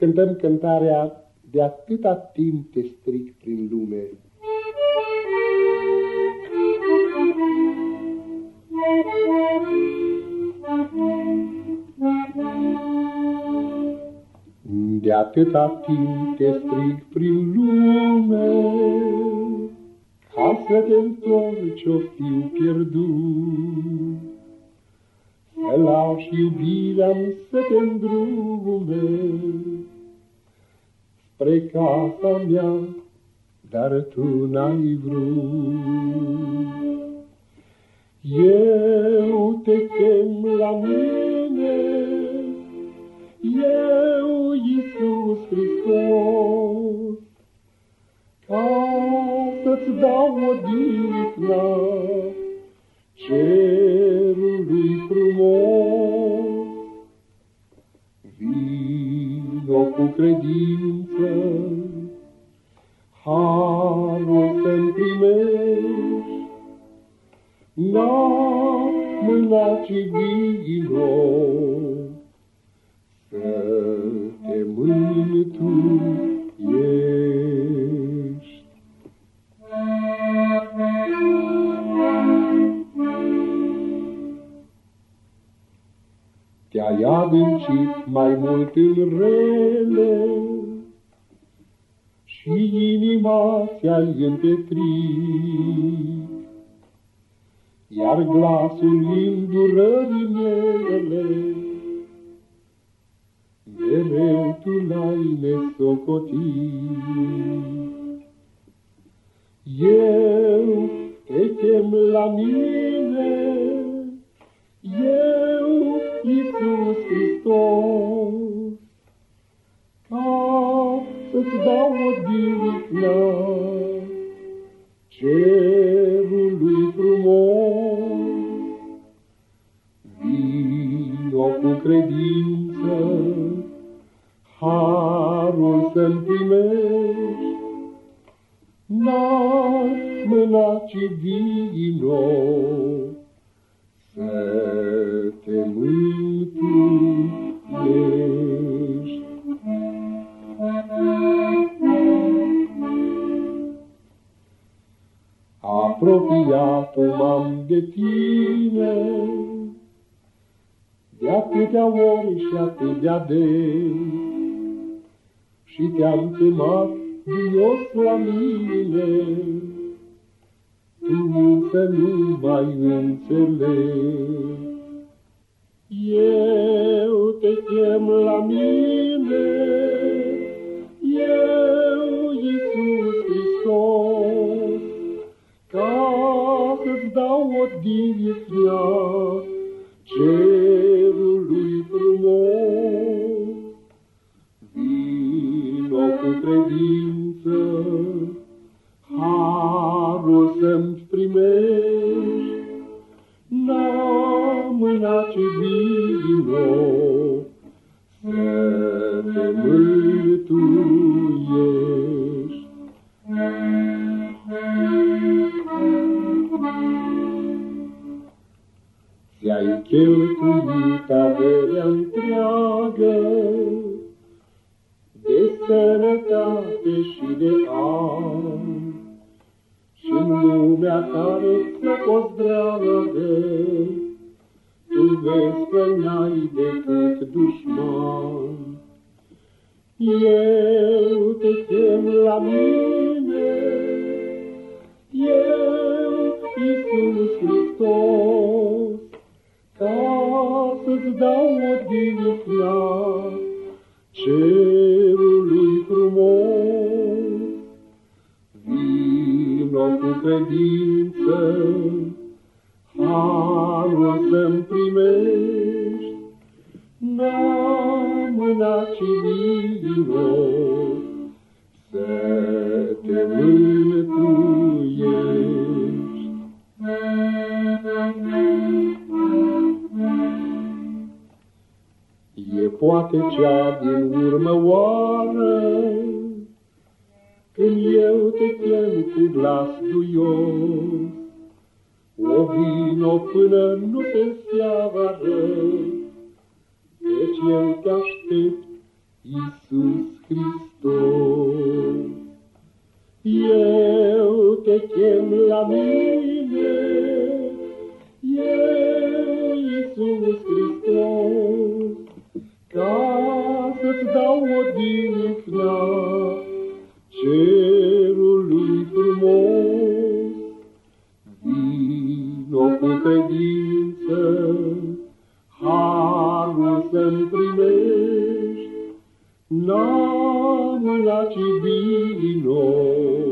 cântăm cântarea De atâta timp te stric prin lume. De atâta timp te strig prin lume, Ca să te întorci o fiu pierdut. Să lași iubirea să te îndrume, Spre casa mea, dar tu n-ai vrut. Eu te chem la mine, credință, harul să-mi primești, n-a mâna ci vino, să te mântuiești. Te-ai adâncit mai mult în rele. Și inima ți-ai împetrit, iar glasul îndurării mele. Mereu tu l-ai nesocotit. Eu te chem la mine, ca să-ți dau o dignă cerului frumos. Vino cu credință, harul să-mi primești, N-ai mâna ci vino să te mântuiești. Apropiat-o m-am de tine, de atâtea ori și atât de des, și te-am chemat Dios la mine, tu însă nu mai înțelegi. Eu te chem la mine, eu, Iisus dau o dignă cerului frumos. Vino cu credință, harul să-mi primești, n-am mâna ce vino să te mântuiești. Ți-ai cheltuit averea întreagă, de sănătate și de ani, și în lumea care ți-a fost dragă, tu vezi că n-ai decât dușman. Eu te chem la mine, eu, Iisus Hristos, dau o dignă cerului frumos. Vino cu credință, harul să-mi primești, n-am mâna ci vino să te mântuiești. Poate cea din urmă oară, Când eu te chem cu glas duios, O vino până nu te seară, Căci eu te aștept Iisus Hristos. Eu te chem la mine, vine clar cerului frumos. Vino cu credință, harul să-mi primești, n-am la ci vino.